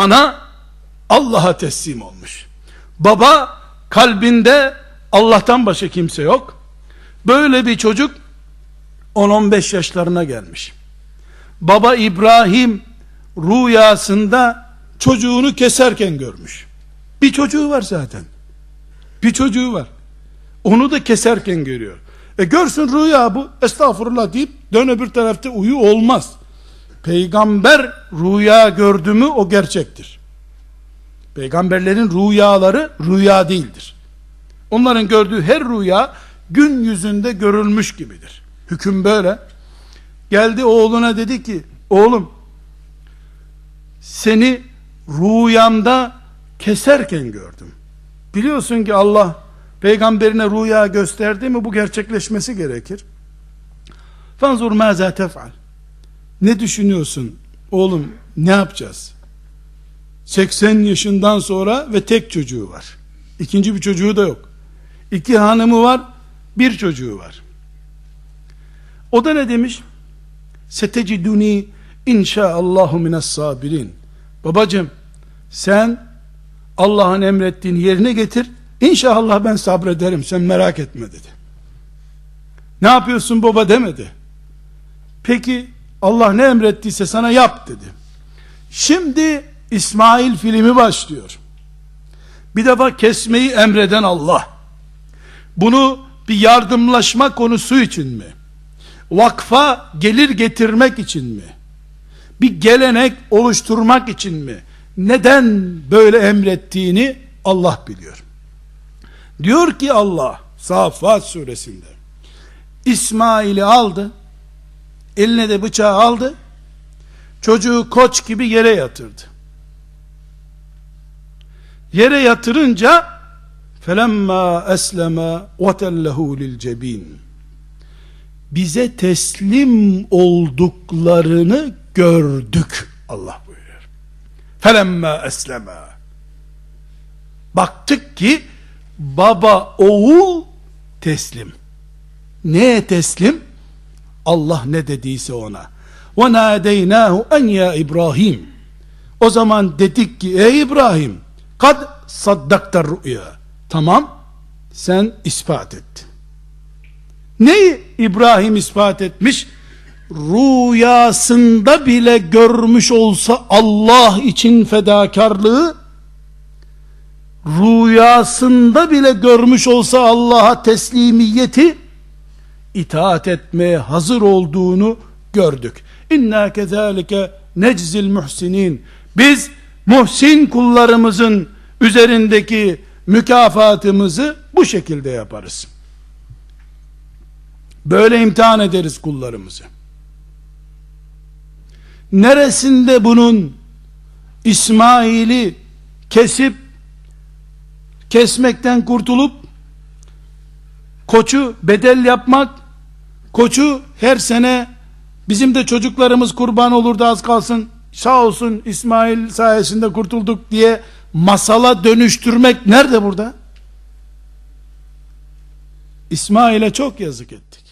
Ana Allah'a teslim olmuş. Baba kalbinde Allah'tan başka kimse yok. Böyle bir çocuk 10-15 yaşlarına gelmiş. Baba İbrahim rüyasında çocuğunu keserken görmüş. Bir çocuğu var zaten. Bir çocuğu var. Onu da keserken görüyor. E görsün rüya bu. Estağfurullah deyip dön öbür tarafta uyu olmaz. Peygamber rüya gördü mü o gerçektir. Peygamberlerin rüyaları rüya değildir. Onların gördüğü her rüya gün yüzünde görülmüş gibidir. Hüküm böyle. Geldi oğluna dedi ki, oğlum seni rüyamda keserken gördüm. Biliyorsun ki Allah peygamberine rüya gösterdi mi bu gerçekleşmesi gerekir. Fanzur maza tef'al. Ne düşünüyorsun? Oğlum ne yapacağız? 80 yaşından sonra ve tek çocuğu var. İkinci bir çocuğu da yok. İki hanımı var, bir çocuğu var. O da ne demiş? Seteciduni inşaallahu mines sabirin. Babacım sen Allah'ın emrettiğini yerine getir. İnşallah ben sabrederim sen merak etme dedi. Ne yapıyorsun baba demedi. Peki Allah ne emrettiyse sana yap dedi. Şimdi İsmail filmi başlıyor. Bir defa kesmeyi emreden Allah. Bunu bir yardımlaşma konusu için mi? Vakfa gelir getirmek için mi? Bir gelenek oluşturmak için mi? Neden böyle emrettiğini Allah biliyor. Diyor ki Allah Safat suresinde İsmail'i aldı eline de bıçağı aldı. Çocuğu koç gibi yere yatırdı. Yere yatırınca felemma esleme vetellehu lil cebin. Bize teslim olduklarını gördük Allah buyuruyor. Felemma esleme. Baktık ki baba oğul teslim. Neye teslim Allah ne dediyse ona. ve nadeynahu en ya İbrahim o zaman dedik ki ey İbrahim kad saddakta rüya tamam sen ispat ettin neyi İbrahim ispat etmiş? Rüyasında bile görmüş olsa Allah için fedakarlığı rüyasında bile görmüş olsa Allah'a teslimiyeti itaat etmeye hazır olduğunu gördük. İnna kezalike neczil muhsinin. Biz muhsin kullarımızın üzerindeki mükafatımızı bu şekilde yaparız. Böyle imtihan ederiz kullarımızı. Neresinde bunun İsmail'i kesip kesmekten kurtulup koçu bedel yapmak koçu her sene bizim de çocuklarımız kurban olurdu az kalsın sağ olsun İsmail sayesinde kurtulduk diye masala dönüştürmek nerede burada? İsmail'e çok yazık ettik.